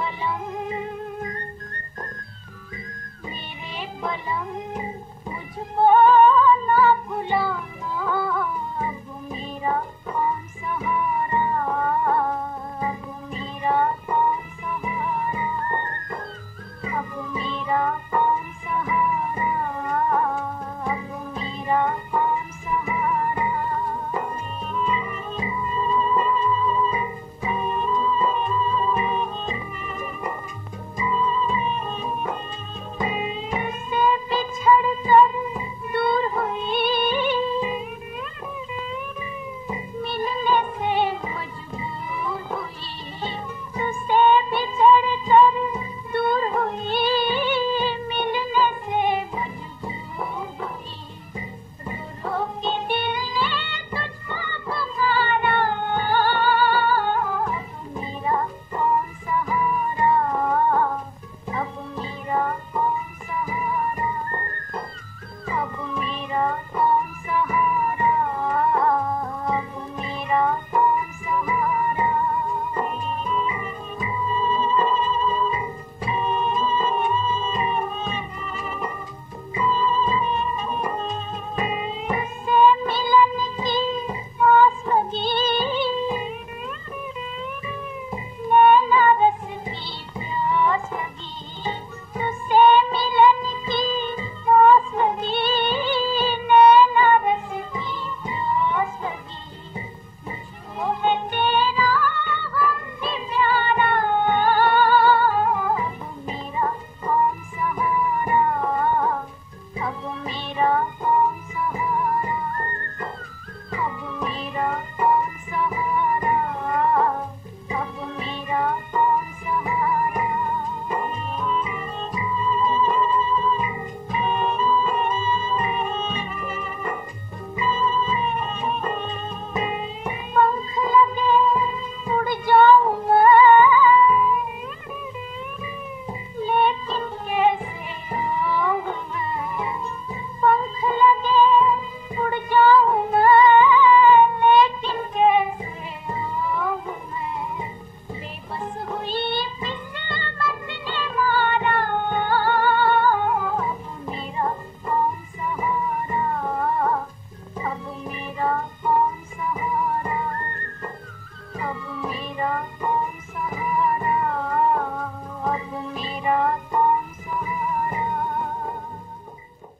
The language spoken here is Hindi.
पलम मेरे पलम मुझको ना बुलाना अब मेरा कौन सहारा, अब मेरा कौन सहारा, अब मेरा